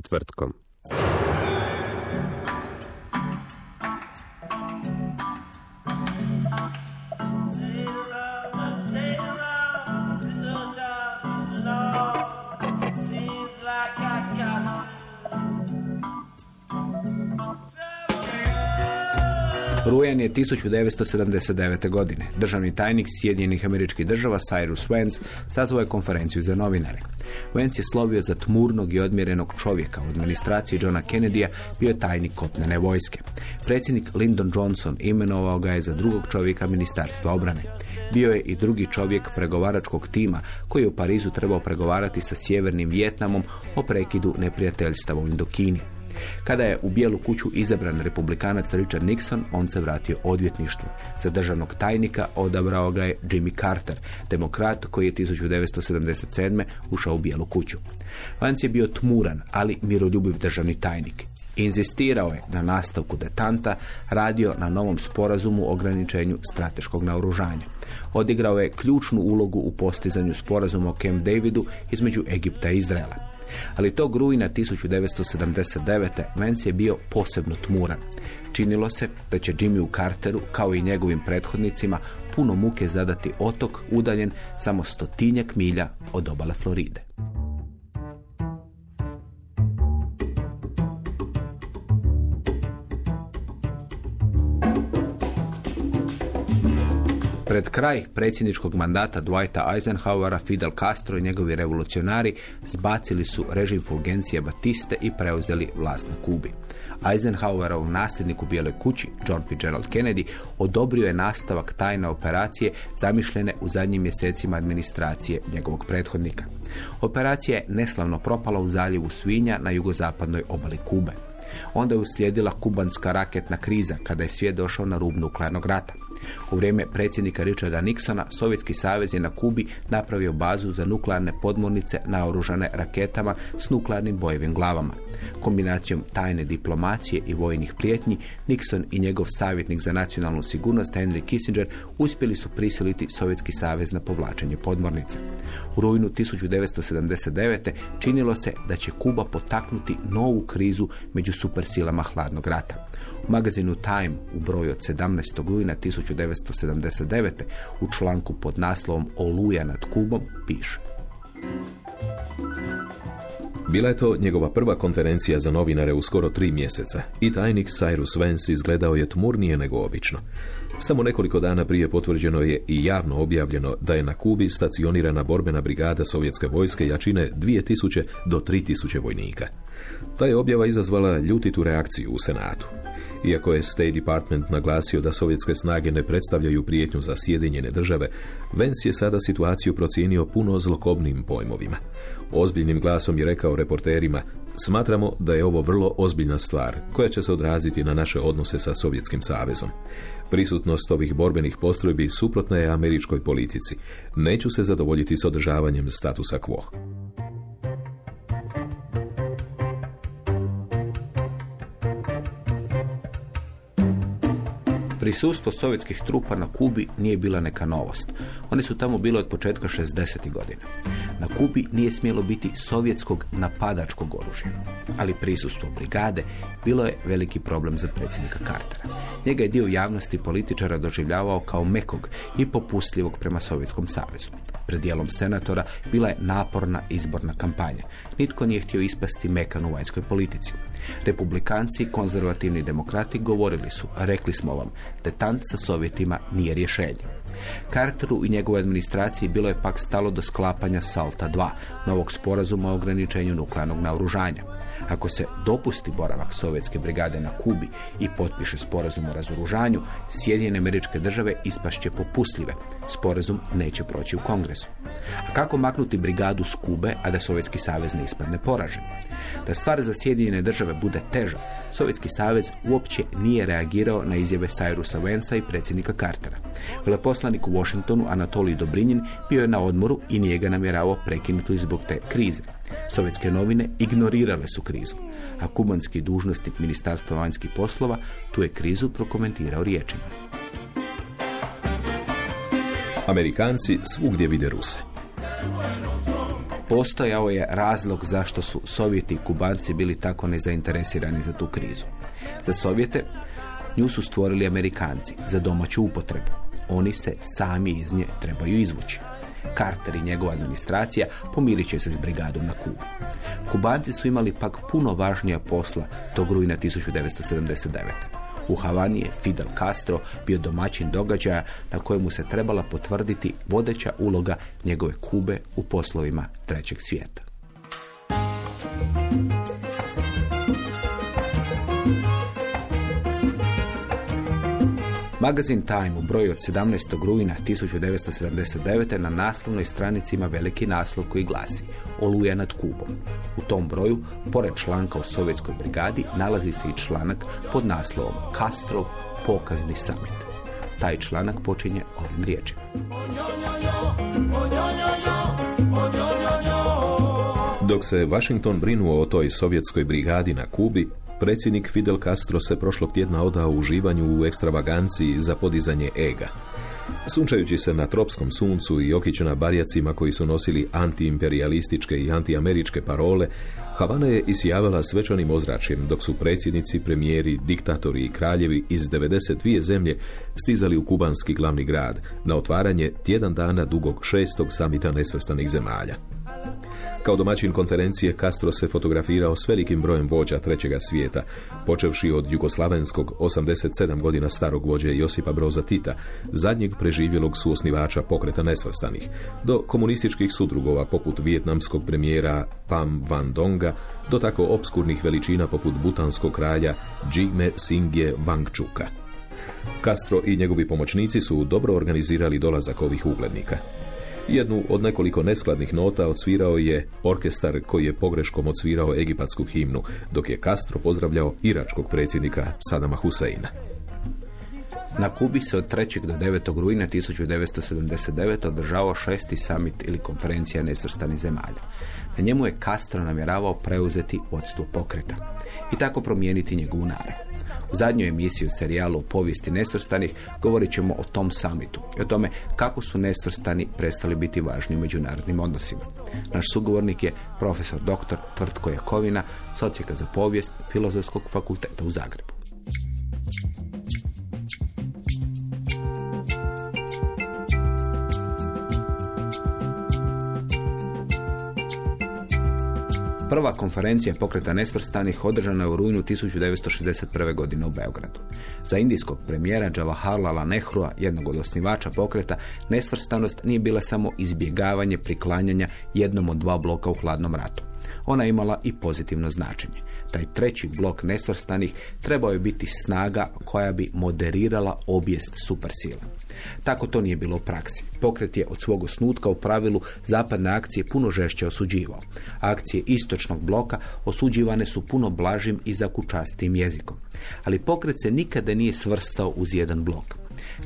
Četvrtkom. Rujan je 1979. godine. Državni tajnik Sjedinjenih američkih država Cyrus Vance sazvao je konferenciju za novinare. Vance je slovio za tmurnog i odmjerenog čovjeka u administraciji Johna Kennedyja bio je tajnik kopnene vojske. Predsjednik Lyndon Johnson imenovao ga je za drugog čovjeka ministarstva obrane. Bio je i drugi čovjek pregovaračkog tima koji je u Parizu trebao pregovarati sa sjevernim Vjetnamom o prekidu neprijateljstava u Indokini. Kada je u bijelu kuću izabran republikanac Richard Nixon, on se vratio odvjetništvu. Za državnog tajnika odabrao ga je Jimmy Carter, demokrat koji je 1977. ušao u bijelu kuću. Vance je bio tmuran, ali miroljubiv državni tajnik. Inzistirao je na nastavku detanta, radio na novom sporazumu o ograničenju strateškog naoružanja. Odigrao je ključnu ulogu u postizanju sporazuma o Camp Davidu između Egipta i Izraela. Ali tog rujna 1979. Vance je bio posebno tmuran. Činilo se da će Jimmyu Carteru, kao i njegovim prethodnicima, puno muke zadati otok udaljen samo stotinjak milja od obale Floride. Pred kraj predsjedničkog mandata Dwighta Eisenhowera, Fidel Castro i njegovi revolucionari zbacili su režim Fulgencija Batiste i preuzeli vlast na Kubi. Eisenhowerov nasljednik u Bijeloj kući, John Fitzgerald Kennedy, odobrio je nastavak tajne operacije zamišljene u zadnjim mjesecima administracije njegovog prethodnika. Operacija je neslavno propala u zaljevu Svinja na jugozapadnoj obali Kube. Onda je uslijedila kubanska raketna kriza kada je svijet došao na rub nuklearnog rata. U vrijeme predsjednika Richarda Nixona Sovjetski savez je na Kubi napravio bazu za nuklearne podmornice naoružane raketama s nuklearnim bojevim glavama. Kombinacijom tajne diplomacije i vojnih prijetnji Nixon i njegov savjetnik za nacionalnu sigurnost Henry Kissinger uspjeli su prisiliti Sovjetski savez na povlačenje podmornice. U rujnu 1979. činilo se da će Kuba potaknuti novu krizu među supersilama hladnog rata. U magazinu Time u broju od 17. rujna 1979. u članku pod naslovom Oluja nad Kubom piše. Bila je to njegova prva konferencija za novinare u skoro tri mjeseca i tajnik Cyrus Vance izgledao je tmurnije nego obično. Samo nekoliko dana prije potvrđeno je i javno objavljeno da je na Kubi stacionirana borbena brigada sovjetske vojske jačine 2000 do 3000 vojnika. Ta je objava izazvala ljutitu reakciju u Senatu. Iako je State Department naglasio da sovjetske snage ne predstavljaju prijetnju za Sjedinjene države, Vance je sada situaciju procijenio puno zlokobnim pojmovima. Ozbiljnim glasom je rekao reporterima, smatramo da je ovo vrlo ozbiljna stvar koja će se odraziti na naše odnose sa Sovjetskim savezom. Prisutnost ovih borbenih postrojbi suprotna je američkoj politici. Neću se zadovoljiti s održavanjem statusa quo. Prisustvo sovjetskih trupa na Kubi nije bila neka novost. One su tamo bile od početka 60. godina. Na Kubi nije smjelo biti sovjetskog napadačkog oružja, ali prisustvo brigade bilo je veliki problem za predsjednika Cartera. Njega je dio javnosti političara doživljavao kao mekog i popustljivog prema Sovjetskom savezu. Pred dijelom senatora bila je naporna izborna kampanja. Nitko nije htio ispasti mekan u vanjskoj politici. Republikanci i konzervativni demokrati govorili su, rekli smo vam, detant sa Sovjetima nije rješenje. Carteru i njegovoj administraciji bilo je pak stalo do sklapanja Salta 2, novog sporazuma o ograničenju nuklearnog naoružanja. Ako se dopusti boravak sovjetske brigade na Kubi i potpiše sporazum o razoružanju, Sjedinjene američke države ispašće popustljive. Sporazum neće proći u kongresu. A kako maknuti brigadu s Kube, a da Sovjetski savez ne ispadne poražen? Da stvar za Sjedinjene države bude teža, Sovjetski savez uopće nije reagirao na izjave Cyrusa Vensa i predsjednika Cartera. Veleposlanik u Washingtonu Anatolij Dobrinjin bio je na odmoru i nije ga namjeravao prekinuti zbog te krize. Sovjetske novine ignorirale su krizu, a kubanski dužnosnik Ministarstva vanjskih poslova tu je krizu prokomentirao riječima. Amerikanci svugdje vide Ruse. Postojao je razlog zašto su Sovjeti i Kubanci bili tako nezainteresirani za tu krizu. Za Sovjete nju su stvorili Amerikanci za domaću upotrebu. Oni se sami iz nje trebaju izvući. Carter i njegova administracija pomirit će se s brigadom na Kubu. Kubanci su imali pak puno važnija posla tog rujna 1979. U Havani je Fidel Castro bio domaćin događaja na kojemu se trebala potvrditi vodeća uloga njegove Kube u poslovima trećeg svijeta. Magazin Time u broju od 17. rujna 1979. na naslovnoj stranici ima veliki naslov koji glasi Oluja nad Kubom. U tom broju, pored članka o sovjetskoj brigadi, nalazi se i članak pod naslovom Castro pokazni summit. Taj članak počinje ovim riječima. Dok se Washington brinuo o toj sovjetskoj brigadi na Kubi, predsjednik Fidel Castro se prošlog tjedna odao uživanju u ekstravaganciji za podizanje ega. Sunčajući se na tropskom suncu i okićena barjacima koji su nosili antiimperialističke i antiameričke parole, Havana je isjavala svečanim ozračjem dok su predsjednici, premijeri, diktatori i kraljevi iz 92 zemlje stizali u kubanski glavni grad na otvaranje tjedan dana dugog šestog samita nesvrstanih zemalja. Kao domaćin konferencije Castro se fotografirao s velikim brojem vođa trećega svijeta, počevši od jugoslavenskog 87 godina starog vođe Josipa Broza Tita, zadnjeg preživjelog suosnivača pokreta nesvrstanih, do komunističkih sudrugova poput vijetnamskog premijera Pam Van Donga, do tako obskurnih veličina poput butanskog kralja Jigme Singye Wangchuka. Castro i njegovi pomoćnici su dobro organizirali dolazak ovih uglednika. Jednu od nekoliko neskladnih nota odsvirao je orkestar koji je pogreškom odsvirao egipatsku himnu, dok je Castro pozdravljao iračkog predsjednika Sadama Huseina. Na Kubi se od 3. do 9. rujna 1979. održavao šesti summit ili konferencija nesvrstanih zemalja. Na njemu je Castro namjeravao preuzeti vodstvo pokreta i tako promijeniti njegovu narav. U zadnjoj emisiji u serijalu o povijesti nesvrstanih govorit ćemo o tom samitu i o tome kako su nesvrstani prestali biti važni u međunarodnim odnosima. Naš sugovornik je profesor dr. Tvrtko Jakovina, socijaka za povijest Filozofskog fakulteta u Zagrebu. Prva konferencija pokreta nesvrstanih održana je u rujnu 1961. godine u Beogradu. Za indijskog premijera Jawaharlala Nehrua, jednog od osnivača pokreta, nesvrstanost nije bila samo izbjegavanje priklanjanja jednom od dva bloka u hladnom ratu. Ona je imala i pozitivno značenje. Taj treći blok nesvrstanih trebao je biti snaga koja bi moderirala obijest supersila. Tako to nije bilo u praksi. Pokret je od svog osnutka u pravilu zapadne akcije puno žešće osuđivao. Akcije istočnog bloka osuđivane su puno blažim i zakučastim jezikom. Ali pokret se nikada nije svrstao uz jedan blok.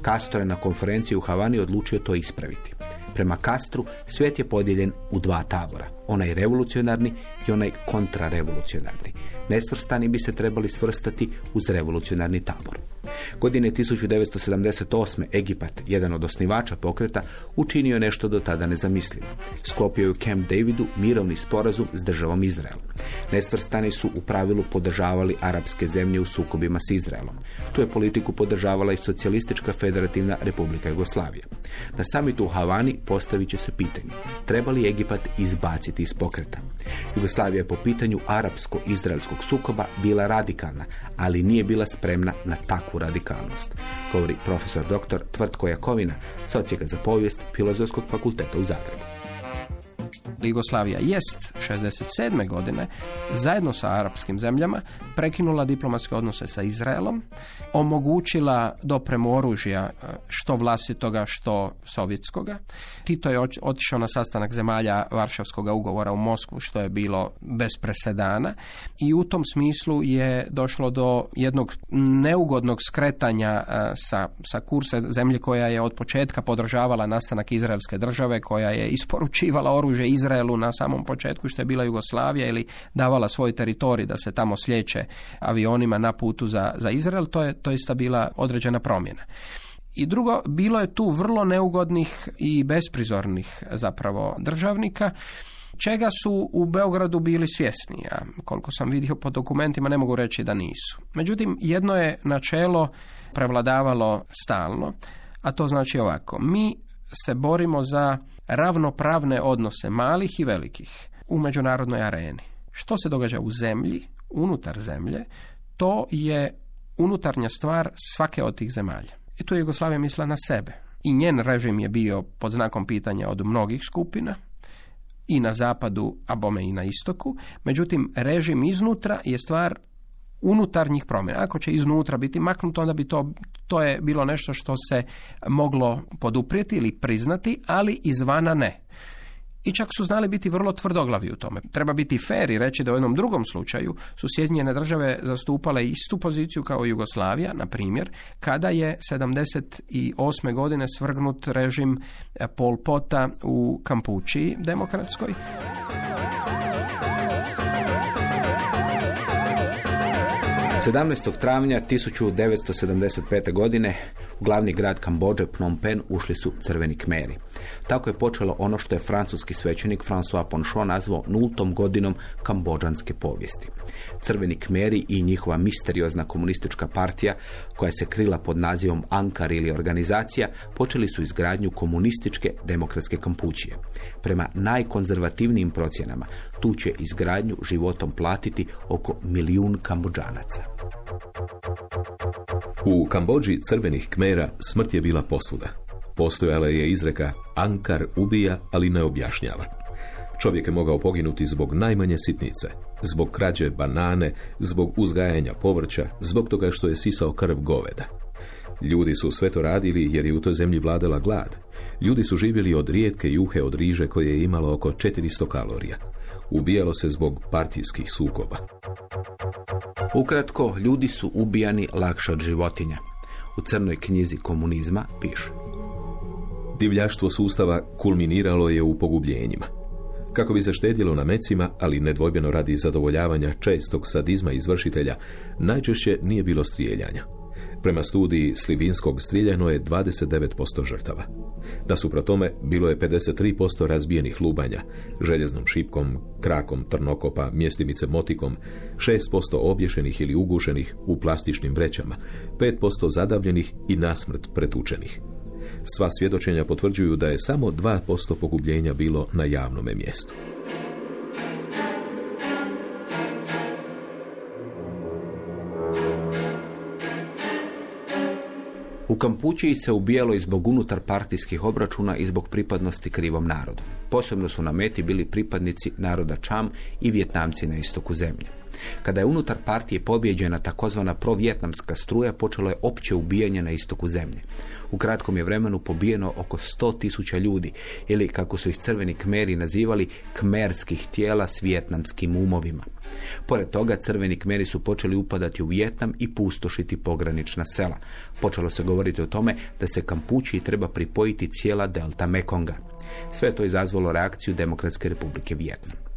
Castro je na konferenciji u Havani odlučio to ispraviti. Prema Kastru svijet je podijeljen u dva tabora, onaj revolucionarni i onaj kontrarevolucionarni. Nesvrstani bi se trebali svrstati uz revolucionarni tabor. Godine 1978. Egipat, jedan od osnivača pokreta, učinio nešto do tada nezamislivo. Sklopio je u Camp Davidu mirovni sporazum s državom Izrael. Nesvrstani su u pravilu podržavali arapske zemlje u sukobima s Izraelom. Tu je politiku podržavala i socijalistička federativna republika Jugoslavija. Na samitu u Havani postavit će se pitanje treba li Egipat izbaciti iz pokreta. Jugoslavija je po pitanju arapsko-izraelskog sukoba bila radikalna, ali nije bila spremna na takvu radikalnost, govori profesor dr. Tvrtko Jakovina, socijeka za povijest Filozofskog fakulteta u Zagrebu. Jugoslavija jest 67. godine zajedno sa arapskim zemljama prekinula diplomatske odnose sa Izraelom, omogućila dopremu oružja e, što vlastitoga, što sovjetskoga. Tito je otišao na sastanak zemalja Varšavskog ugovora u Moskvu, što je bilo bez presedana i u tom smislu je došlo do jednog neugodnog skretanja e, sa, sa kursa zemlje koja je od početka podržavala nastanak Izraelske države, koja je isporučivala oružje Izraelu na samom početku što je bila Jugoslavija ili davala svoj teritorij da se tamo sliječe avionima na putu za, za Izrael, to je, to je ista bila određena promjena. I drugo, bilo je tu vrlo neugodnih i besprizornih zapravo državnika, čega su u Beogradu bili svjesni. A koliko sam vidio po dokumentima ne mogu reći da nisu. Međutim, jedno je načelo prevladavalo stalno, a to znači ovako. Mi se borimo za ravnopravne odnose malih i velikih u međunarodnoj areni. Što se događa u zemlji, unutar zemlje, to je unutarnja stvar svake od tih zemalja. I tu je Jugoslavija mislila na sebe. I njen režim je bio pod znakom pitanja od mnogih skupina, i na zapadu, a bome i na istoku. Međutim, režim iznutra je stvar unutarnjih promjena. Ako će iznutra biti maknuto, onda bi to, to je bilo nešto što se moglo poduprijeti ili priznati, ali izvana ne. I čak su znali biti vrlo tvrdoglavi u tome. Treba biti fair i reći da u jednom drugom slučaju su Sjedinjene države zastupale istu poziciju kao Jugoslavija, na primjer, kada je 78. godine svrgnut režim Pol Pota u Kampučiji demokratskoj. 17. travnja 1975. godine u glavni grad Kambođe, Phnom Penh, ušli su crveni kmeri. Tako je počelo ono što je francuski svećenik François Ponchon nazvao nultom godinom kambođanske povijesti. Crveni kmeri i njihova misteriozna komunistička partija, koja se krila pod nazivom Ankar ili organizacija, počeli su izgradnju komunističke demokratske kampućije. Prema najkonzervativnijim procjenama, tu će izgradnju životom platiti oko milijun kambođanaca. U Kambođi crvenih kmera smrt je bila posuda. Postojala je izreka Ankar ubija, ali ne objašnjava. Čovjek je mogao poginuti zbog najmanje sitnice, zbog krađe banane, zbog uzgajanja povrća, zbog toga što je sisao krv goveda. Ljudi su sve to radili jer je u toj zemlji vladala glad. Ljudi su živjeli od rijetke juhe od riže koje je imalo oko 400 kalorija. Ubijalo se zbog partijskih sukoba. Ukratko, ljudi su ubijani lakše od životinja. U crnoj knjizi komunizma piše. Divljaštvo sustava kulminiralo je u pogubljenjima. Kako bi se štedjelo na mecima, ali nedvojbeno radi zadovoljavanja čestog sadizma izvršitelja, najčešće nije bilo strijeljanja. Prema studiji Slivinskog strijeljano je 29% žrtava. Nasuprot tome bilo je 53% razbijenih lubanja, željeznom šipkom, krakom trnokopa, mjestimice motikom, 6% obješenih ili ugušenih u plastičnim vrećama, 5% zadavljenih i nasmrt pretučenih. Sva svjedočenja potvrđuju da je samo 2% pogubljenja bilo na javnome mjestu. U Kampučiji se ubijalo i zbog unutar partijskih obračuna i zbog pripadnosti krivom narodu. Posebno su na meti bili pripadnici naroda Čam i Vjetnamci na istoku zemlje. Kada je unutar partije pobjeđena takozvana provjetnamska struja, počelo je opće ubijanje na istoku zemlje. U kratkom je vremenu pobijeno oko 100 tisuća ljudi, ili kako su ih crveni kmeri nazivali, kmerskih tijela s vjetnamskim umovima. Pored toga, crveni kmeri su počeli upadati u Vjetnam i pustošiti pogranična sela. Počelo se govoriti o tome da se Kampučiji treba pripojiti cijela delta Mekonga. Sve to izazvalo reakciju Demokratske republike Vjetnam.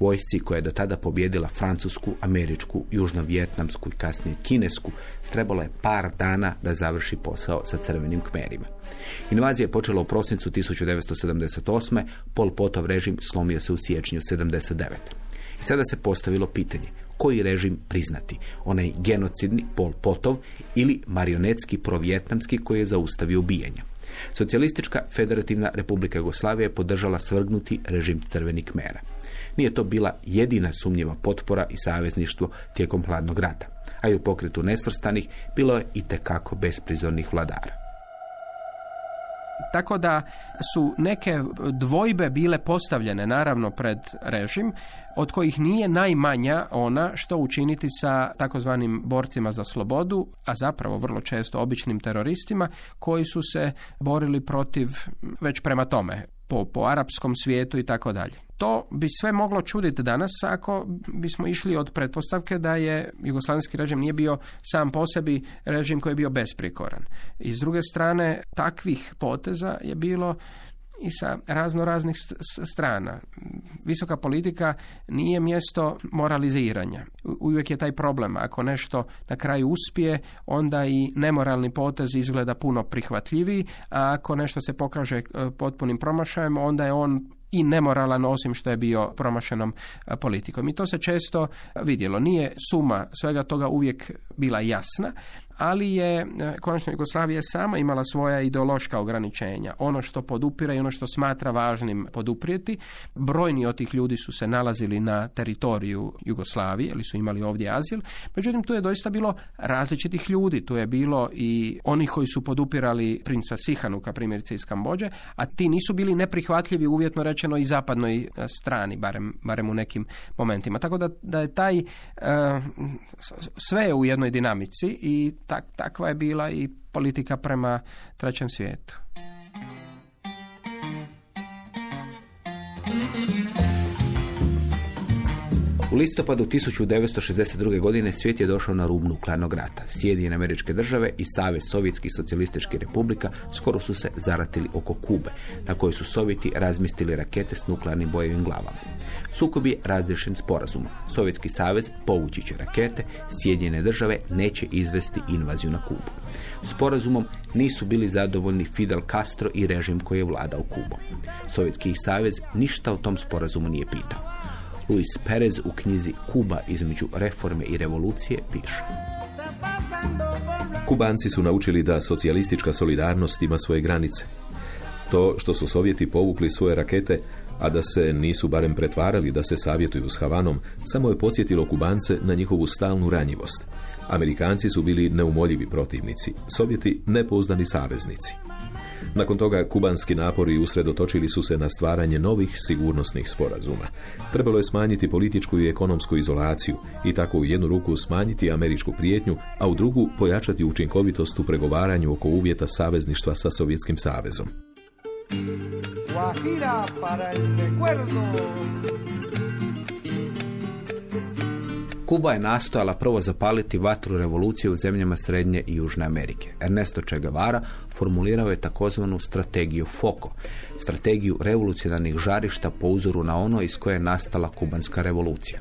Vojsci koja je do tada pobjedila francusku, američku, južnovjetnamsku i kasnije kinesku, trebalo je par dana da završi posao sa crvenim kmerima. Invazija je počela u prosincu 1978. Pol Potov režim slomio se u siječnju 79. I sada se postavilo pitanje koji režim priznati, onaj genocidni Pol Potov ili marionetski provjetnamski koji je zaustavio ubijanja. Socijalistička federativna republika Jugoslavija je podržala svrgnuti režim crvenih kmera. Nije to bila jedina sumnjiva potpora i savezništvo tijekom hladnog rata, a i u pokretu nesvrstanih bilo je i tekako besprizornih vladara. Tako da su neke dvojbe bile postavljene naravno pred režim, od kojih nije najmanja ona što učiniti sa takozvanim borcima za slobodu, a zapravo vrlo često običnim teroristima koji su se borili protiv već prema tome po, po arapskom svijetu i tako dalje. To bi sve moglo čuditi danas ako bismo išli od pretpostavke da je jugoslavenski režim nije bio sam po sebi režim koji je bio besprikoran. I s druge strane, takvih poteza je bilo i sa razno raznih strana. Visoka politika nije mjesto moraliziranja. Uvijek je taj problem. Ako nešto na kraju uspije, onda i nemoralni potez izgleda puno prihvatljiviji, a ako nešto se pokaže e, potpunim promašajem, onda je on i nemoralan osim što je bio promašenom e, politikom. I to se često vidjelo. Nije suma svega toga uvijek bila jasna, ali je e, konačno Jugoslavija sama imala svoja ideološka ograničenja. Ono što podupira i ono što smatra važnim poduprijeti. Brojni od tih ljudi su se nalazili na teritoriju Jugoslavije ili su imali ovdje azil. Međutim, tu je doista bilo različitih ljudi. Tu je bilo i oni koji su podupirali princa Sihanuka, primjerice iz Kambođe, a ti nisu bili neprihvatljivi uvjetno rečeno i zapadnoj e, strani, barem, barem u nekim momentima. Tako da, da je taj uh, sve je u jednoj dinamici i tak, takva je bila i politika prema trećem svijetu. U listopadu 1962. godine svijet je došao na rub nuklearnog rata. Sjedinjene američke države i Savez Sovjetskih socijalističkih republika skoro su se zaratili oko Kube, na kojoj su Sovjeti razmistili rakete s nuklearnim bojevim glavama. Sukob je razriješen sporazumom. Sovjetski savez povući će rakete, Sjedinjene države neće izvesti invaziju na Kubu. Sporazumom nisu bili zadovoljni Fidel Castro i režim koji je vladao Kubom. Sovjetski savez ništa o tom sporazumu nije pitao. Luis Perez u knjizi Kuba između reforme i revolucije piše. Kubanci su naučili da socijalistička solidarnost ima svoje granice. To što su Sovjeti povukli svoje rakete, a da se nisu barem pretvarali da se savjetuju s Havanom, samo je podsjetilo Kubance na njihovu stalnu ranjivost. Amerikanci su bili neumoljivi protivnici, Sovjeti nepouzdani saveznici. Nakon toga kubanski napori usredotočili su se na stvaranje novih sigurnosnih sporazuma. Trebalo je smanjiti političku i ekonomsku izolaciju i tako u jednu ruku smanjiti američku prijetnju, a u drugu pojačati učinkovitost u pregovaranju oko uvjeta savezništva sa Sovjetskim savezom. Kuba je nastojala prvo zapaliti vatru revolucije u zemljama Srednje i Južne Amerike. Ernesto Che Guevara formulirao je takozvanu strategiju FOCO, strategiju revolucionarnih žarišta po uzoru na ono iz koje je nastala kubanska revolucija.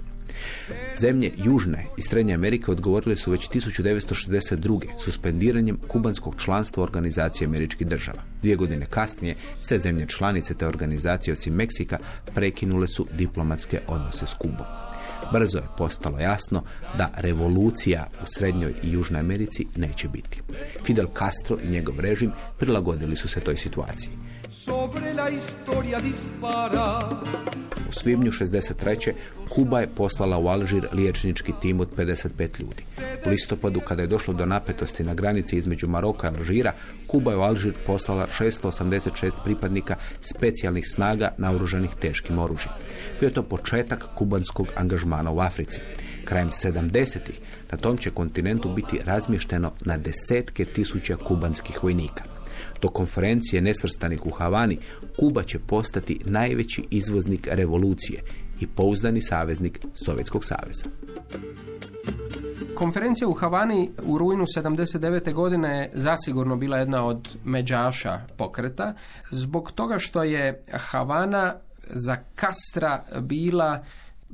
Zemlje Južne i Srednje Amerike odgovorile su već 1962. suspendiranjem kubanskog članstva organizacije američkih država. Dvije godine kasnije sve zemlje članice te organizacije osim Meksika prekinule su diplomatske odnose s Kubom. Brzo je postalo jasno da revolucija u Srednjoj i Južnoj Americi neće biti. Fidel Castro i njegov režim prilagodili su se toj situaciji. U svibnju 63. Kuba je poslala u Alžir liječnički tim od 55 ljudi. U listopadu, kada je došlo do napetosti na granici između Maroka i Alžira, Kuba je u Alžir poslala 686 pripadnika specijalnih snaga naoružanih teškim oružjem. Bio je to početak kubanskog angažmana u Africi. Krajem 70-ih na tom će kontinentu biti razmješteno na desetke tisuća kubanskih vojnika. Do konferencije nesvrstanih u Havani, Kuba će postati najveći izvoznik revolucije i pouzdani saveznik Sovjetskog saveza. Konferencija u Havani u rujnu 79. godine je zasigurno bila jedna od međaša pokreta, zbog toga što je Havana za Kastra bila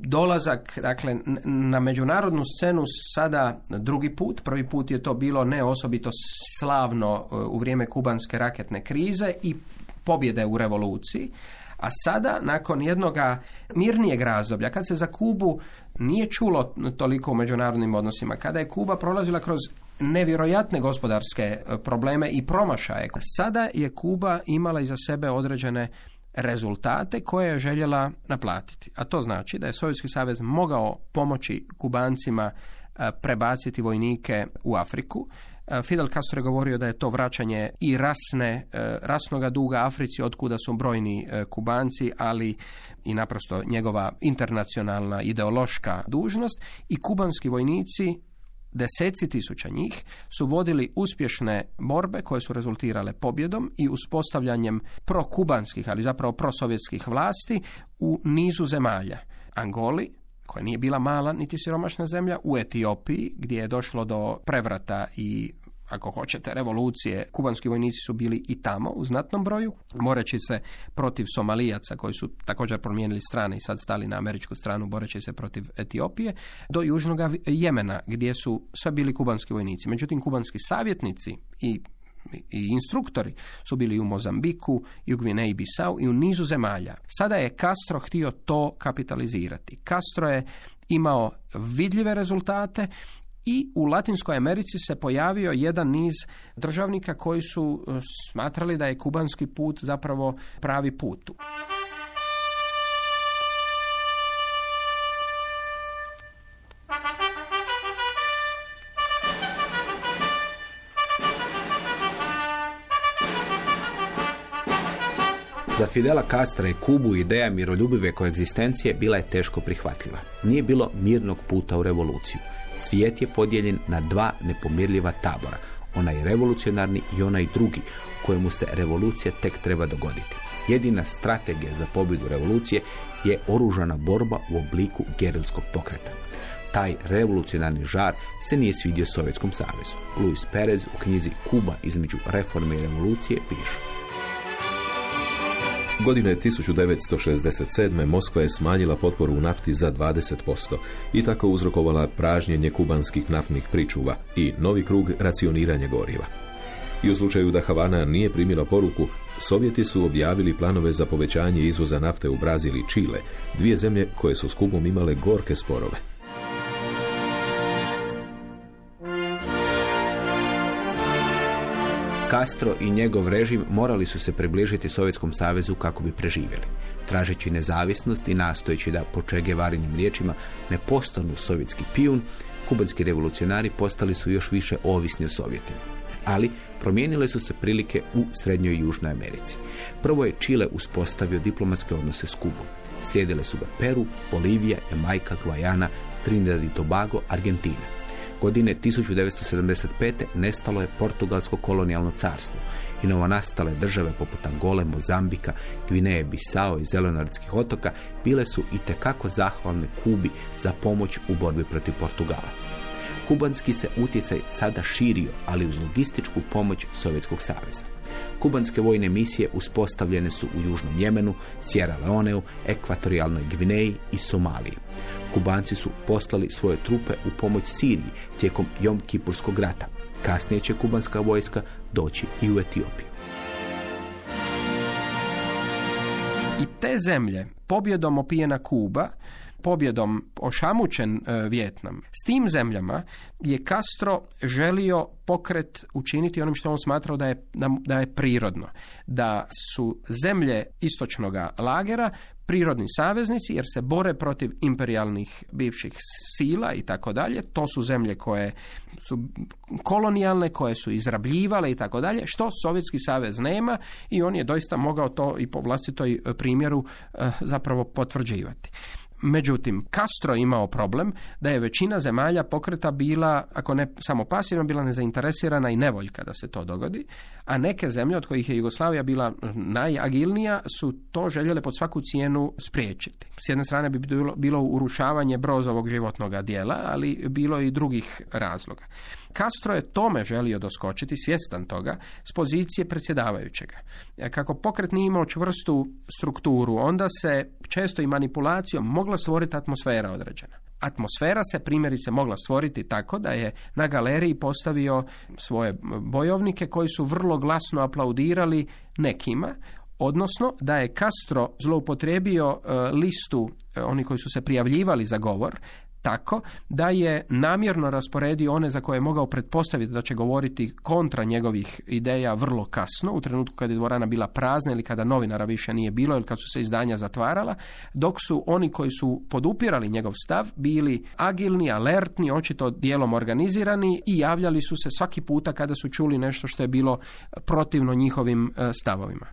dolazak dakle na međunarodnu scenu sada drugi put. Prvi put je to bilo ne osobito slavno e, u vrijeme kubanske raketne krize i pobjede u revoluciji. A sada, nakon jednoga mirnijeg razdoblja, kad se za Kubu nije čulo toliko u međunarodnim odnosima, kada je Kuba prolazila kroz nevjerojatne gospodarske e, probleme i promašaje, sada je Kuba imala iza sebe određene rezultate koje je željela naplatiti. A to znači da je Sovjetski savez mogao pomoći Kubancima e, prebaciti vojnike u Afriku. E, Fidel Castro je govorio da je to vraćanje i rasne, e, rasnoga duga Africi, otkuda su brojni Kubanci, ali i naprosto njegova internacionalna ideološka dužnost i kubanski vojnici deseci tisuća njih su vodili uspješne borbe koje su rezultirale pobjedom i uspostavljanjem prokubanskih, ali zapravo prosovjetskih vlasti u nizu zemalja. Angoli, koja nije bila mala niti siromašna zemlja, u Etiopiji gdje je došlo do prevrata i ako hoćete, revolucije, kubanski vojnici su bili i tamo u znatnom broju, boreći se protiv Somalijaca koji su također promijenili strane i sad stali na američku stranu boreći se protiv Etiopije, do južnog Jemena gdje su sve bili kubanski vojnici. Međutim, kubanski savjetnici i i instruktori su bili u Mozambiku i u Gvineji Bisau i u nizu zemalja. Sada je Castro htio to kapitalizirati. Castro je imao vidljive rezultate i u Latinskoj Americi se pojavio jedan niz državnika koji su e, smatrali da je kubanski put zapravo pravi put. Za Fidela Castra i Kubu ideja miroljubive koegzistencije bila je teško prihvatljiva. Nije bilo mirnog puta u revoluciju. Svijet je podijeljen na dva nepomirljiva tabora, onaj revolucionarni i onaj drugi, kojemu se revolucija tek treba dogoditi. Jedina strategija za pobjedu revolucije je oružana borba u obliku gerilskog pokreta. Taj revolucionarni žar se nije svidio Sovjetskom savezu. Luis Perez u knjizi Kuba između reforme i revolucije piše. Godine 1967. Moskva je smanjila potporu u nafti za 20% i tako uzrokovala pražnjenje kubanskih naftnih pričuva i novi krug racioniranja goriva. I u slučaju da Havana nije primila poruku, Sovjeti su objavili planove za povećanje izvoza nafte u Brazil i Čile, dvije zemlje koje su s Kubom imale gorke sporove. Castro i njegov režim morali su se približiti Sovjetskom savezu kako bi preživjeli. Tražeći nezavisnost i nastojeći da po Che Guevarinim riječima ne postanu sovjetski pijun, kubanski revolucionari postali su još više ovisni o Sovjetima. Ali promijenile su se prilike u Srednjoj i Južnoj Americi. Prvo je Čile uspostavio diplomatske odnose s Kubom. Slijedile su ga Peru, Bolivija, Jamajka, Gvajana, Trinidad i Tobago, Argentina. Godine 1975. nestalo je Portugalsko kolonijalno carstvo i novonastale države poput Angole, Mozambika, Gvineje, Bisao i Zelenorskih otoka bile su i tekako zahvalne Kubi za pomoć u borbi protiv Portugalaca. Kubanski se utjecaj sada širio, ali uz logističku pomoć Sovjetskog saveza. Kubanske vojne misije uspostavljene su u Južnom Jemenu, Sierra Leoneu, Ekvatorijalnoj Gvineji i Somaliji. Kubanci su poslali svoje trupe u pomoć Siriji tijekom Jom Kipurskog rata. Kasnije će kubanska vojska doći i u Etiopiju. I te zemlje, pobjedom opijena Kuba, pobjedom ošamućen e, Vjetnam, s tim zemljama je Castro želio pokret učiniti onim što on smatrao da je, da, je prirodno. Da su zemlje istočnog lagera prirodni saveznici jer se bore protiv imperijalnih bivših sila i tako dalje. To su zemlje koje su kolonijalne, koje su izrabljivale i tako dalje, što Sovjetski savez nema i on je doista mogao to i po vlastitoj primjeru eh, zapravo potvrđivati. Međutim, Castro imao problem da je većina zemalja pokreta bila, ako ne samo pasivna, bila nezainteresirana i nevoljka da se to dogodi, a neke zemlje od kojih je Jugoslavija bila najagilnija su to željele pod svaku cijenu spriječiti. S jedne strane bi bilo, bilo urušavanje brozovog životnog dijela, ali bilo i drugih razloga. Castro je tome želio doskočiti, svjestan toga, s pozicije predsjedavajućega. E, Kako pokret nije imao čvrstu strukturu, onda se često i manipulacijom mogla stvoriti atmosfera određena. Atmosfera se primjerice mogla stvoriti tako da je na galeriji postavio svoje bojovnike koji su vrlo glasno aplaudirali nekima, odnosno da je Castro zloupotrijebio e, listu e, oni koji su se prijavljivali za govor tako da je namjerno rasporedio one za koje je mogao pretpostaviti da će govoriti kontra njegovih ideja vrlo kasno, u trenutku kad je dvorana bila prazna ili kada novinara više nije bilo ili kad su se izdanja zatvarala, dok su oni koji su podupirali njegov stav bili agilni, alertni, očito dijelom organizirani i javljali su se svaki puta kada su čuli nešto što je bilo protivno njihovim e, stavovima.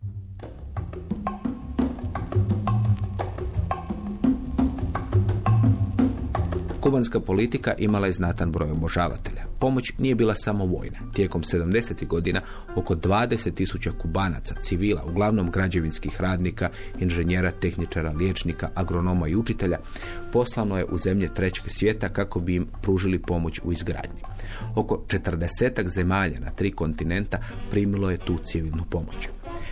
Kubanska politika imala je znatan broj obožavatelja. Pomoć nije bila samo vojna. Tijekom 70. godina oko 20 tisuća kubanaca, civila, uglavnom građevinskih radnika, inženjera, tehničara, liječnika, agronoma i učitelja, poslano je u zemlje trećeg svijeta kako bi im pružili pomoć u izgradnji. Oko 40 zemalja na tri kontinenta primilo je tu civilnu pomoć.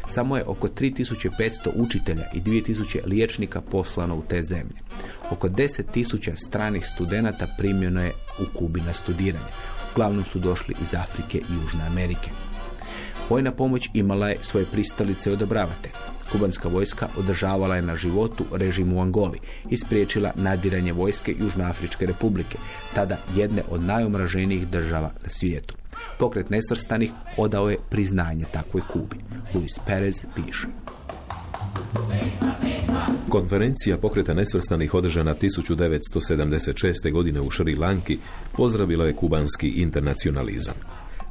Samo je oko 3500 učitelja i 2000 liječnika poslano u te zemlje. Oko 10.000 stranih studenata primljeno je u Kubi na studiranje. Uglavnom su došli iz Afrike i Južne Amerike. Vojna pomoć imala je svoje pristalice odobravate. Kubanska vojska održavala je na životu režim u Angoli i spriječila nadiranje vojske Južnoafričke republike, tada jedne od najomraženijih država na svijetu. Pokret nesvrstanih odao je priznanje takvoj Kubi. Luis Perez piše. Konferencija pokreta nesvrstanih održana 1976. godine u Šri Lanki pozdravila je kubanski internacionalizam.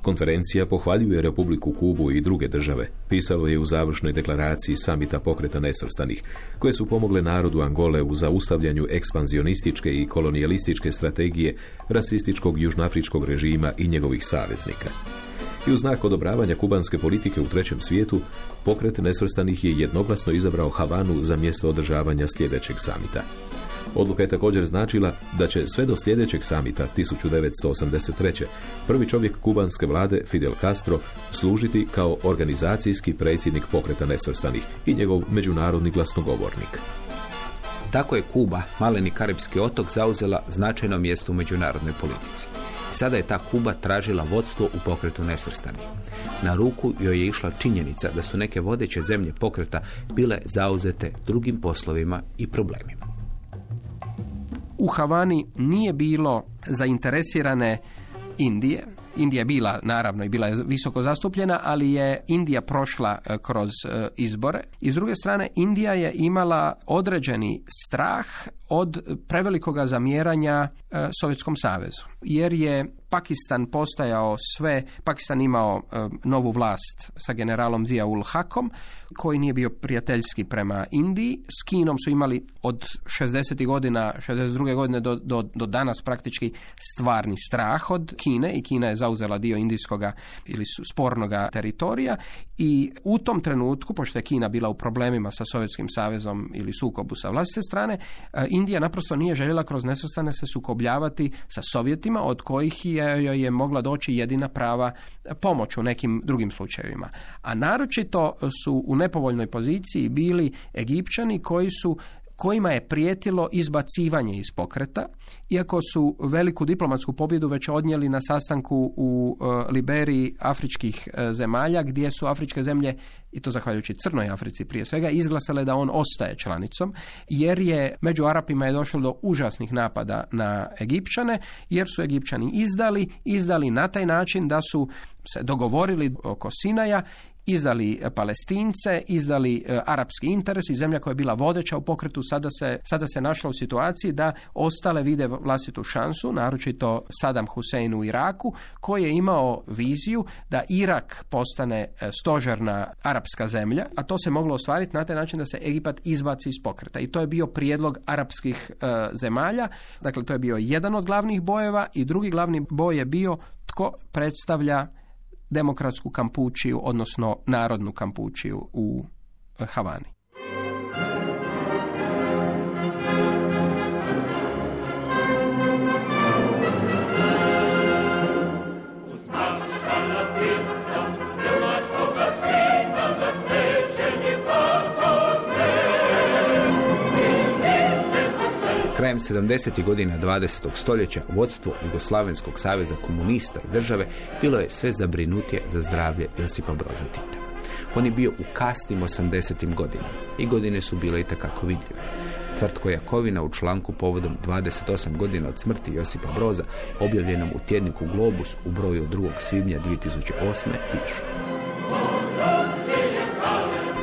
Konferencija pohvaljuje Republiku Kubu i druge države, pisalo je u završnoj deklaraciji samita pokreta nesvrstanih, koje su pomogle narodu Angole u zaustavljanju ekspanzionističke i kolonijalističke strategije rasističkog južnoafričkog režima i njegovih saveznika. I u znak odobravanja kubanske politike u trećem svijetu, pokret nesvrstanih je jednoglasno izabrao Havanu za mjesto održavanja sljedećeg samita. Odluka je također značila da će sve do sljedećeg samita 1983. prvi čovjek kubanske vlade Fidel Castro služiti kao organizacijski predsjednik pokreta nesvrstanih i njegov međunarodni glasnogovornik. Tako je Kuba, maleni karibski otok, zauzela značajno mjesto u međunarodnoj politici. Sada je ta Kuba tražila vodstvo u pokretu nesvrstanih. Na ruku joj je išla činjenica da su neke vodeće zemlje pokreta bile zauzete drugim poslovima i problemima. U Havani nije bilo zainteresirane Indije. Indija je bila, naravno, i bila je visoko zastupljena, ali je Indija prošla e, kroz e, izbore. I s druge strane, Indija je imala određeni strah od prevelikoga zamjeranja e, Sovjetskom savezu. Jer je Pakistan postajao sve, Pakistan imao e, novu vlast sa generalom Zia ul Hakom, koji nije bio prijateljski prema Indiji. S Kinom su imali od 60. godina, 62. godine do, do, do danas praktički stvarni strah od Kine i Kina je zauzela dio indijskoga ili spornoga teritorija i u tom trenutku, pošto je Kina bila u problemima sa Sovjetskim savezom ili sukobu sa vlastite strane, e, Indija naprosto nije željela kroz nesvrstane se sukobljavati sa Sovjetima, od kojih je je mogla doći jedina prava pomoć u nekim drugim slučajevima. A naročito su u nepovoljnoj poziciji bili Egipćani koji su kojima je prijetilo izbacivanje iz pokreta, iako su veliku diplomatsku pobjedu već odnijeli na sastanku u e, Liberiji afričkih e, zemalja, gdje su afričke zemlje, i to zahvaljujući Crnoj Africi prije svega, izglasale da on ostaje članicom, jer je među Arapima je došlo do užasnih napada na Egipćane, jer su Egipćani izdali, izdali na taj način da su se dogovorili oko Sinaja izdali e, palestince, izdali e, arapski interes i zemlja koja je bila vodeća u pokretu sada se, sada se našla u situaciji da ostale vide vlastitu šansu, naročito Saddam Hussein u Iraku, koji je imao viziju da Irak postane e, stožerna arapska zemlja, a to se moglo ostvariti na taj način da se Egipat izbaci iz pokreta. I to je bio prijedlog arapskih zemalja, dakle to je bio jedan od glavnih bojeva i drugi glavni boj je bio tko predstavlja demokratsku kampučiju, odnosno narodnu kampučiju u Havani. Krajem 70. godina 20. stoljeća vodstvo Jugoslavenskog saveza komunista i države bilo je sve zabrinutije za zdravlje Josipa Broza Tita. On je bio u kasnim 80. godinama i godine su bile i takako vidljive. Tvrtko Jakovina u članku povodom 28 godina od smrti Josipa Broza, objavljenom u tjedniku Globus u broju od 2. svibnja 2008. pišu.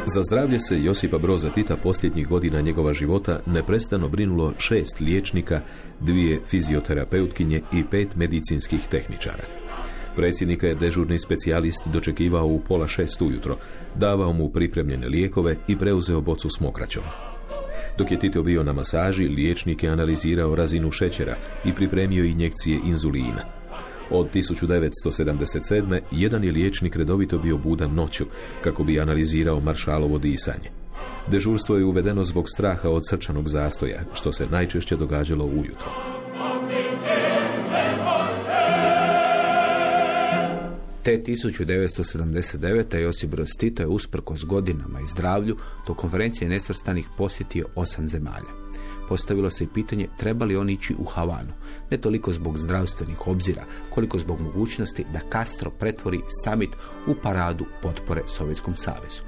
Za zdravlje se Josipa Broza Tita posljednjih godina njegova života neprestano brinulo šest liječnika, dvije fizioterapeutkinje i pet medicinskih tehničara. Predsjednika je dežurni specijalist dočekivao u pola šest ujutro, davao mu pripremljene lijekove i preuzeo bocu s mokraćom. Dok je Tito bio na masaži, liječnik je analizirao razinu šećera i pripremio injekcije inzulina. Od 1977. jedan je liječnik redovito bio budan noću kako bi analizirao maršalovo disanje. Dežurstvo je uvedeno zbog straha od srčanog zastoja, što se najčešće događalo ujutro. Te 1979. Josip Broz Tito je usprkos godinama i zdravlju do konferencije nesvrstanih posjetio osam zemalja. Postavilo se i pitanje treba li on ići u Havanu, ne toliko zbog zdravstvenih obzira, koliko zbog mogućnosti da Castro pretvori summit u paradu potpore Sovjetskom savezu.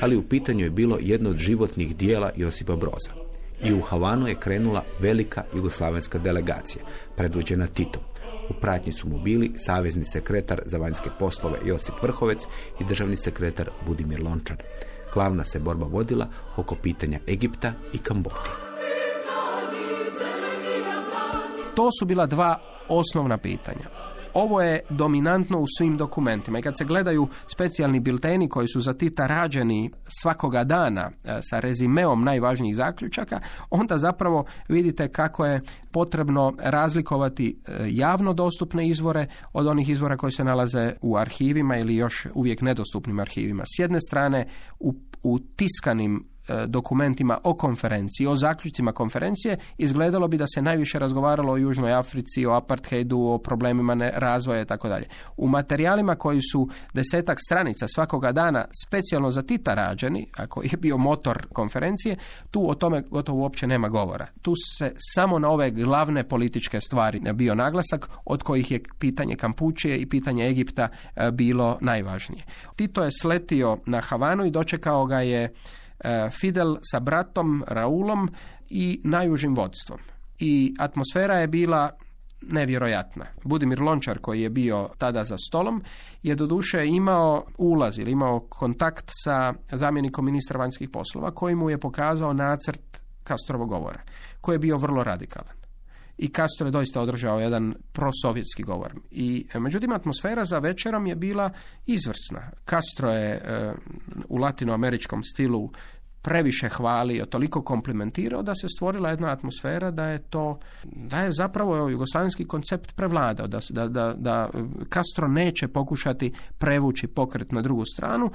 Ali u pitanju je bilo jedno od životnih dijela Josipa Broza. I u Havanu je krenula velika jugoslavenska delegacija, predvođena Titom. U pratnji su mu bili savezni sekretar za vanjske poslove Josip Vrhovec i državni sekretar Budimir Lončar. Glavna se borba vodila oko pitanja Egipta i Kambođa. To su bila dva osnovna pitanja. Ovo je dominantno u svim dokumentima i kad se gledaju specijalni bilteni koji su za Tita rađeni svakoga dana e, sa rezimeom najvažnijih zaključaka, onda zapravo vidite kako je potrebno razlikovati e, javno dostupne izvore od onih izvora koji se nalaze u arhivima ili još uvijek nedostupnim arhivima. S jedne strane u, u tiskanim dokumentima o konferenciji, o zaključcima konferencije, izgledalo bi da se najviše razgovaralo o Južnoj Africi, o apartheidu, o problemima razvoja i tako dalje. U materijalima koji su desetak stranica svakoga dana specijalno za Tita rađeni, ako je bio motor konferencije, tu o tome gotovo uopće nema govora. Tu se samo na ove glavne političke stvari bio naglasak, od kojih je pitanje Kampučije i pitanje Egipta e, bilo najvažnije. Tito je sletio na Havanu i dočekao ga je E, Fidel sa bratom Raulom i najužim vodstvom. I atmosfera je bila nevjerojatna. Budimir Lončar koji je bio tada za stolom je doduše imao ulaz ili imao kontakt sa zamjenikom ministra vanjskih poslova koji mu je pokazao nacrt Kastrovog govora koji je bio vrlo radikalan i Castro je doista održao jedan prosovjetski govor. I e, međutim atmosfera za večerom je bila izvrsna. Castro je e, u latinoameričkom stilu previše hvalio, toliko komplimentirao da se stvorila jedna atmosfera da je to, da je zapravo jugoslavenski koncept prevladao, da, da, da, da Castro neće pokušati prevući pokret na drugu stranu,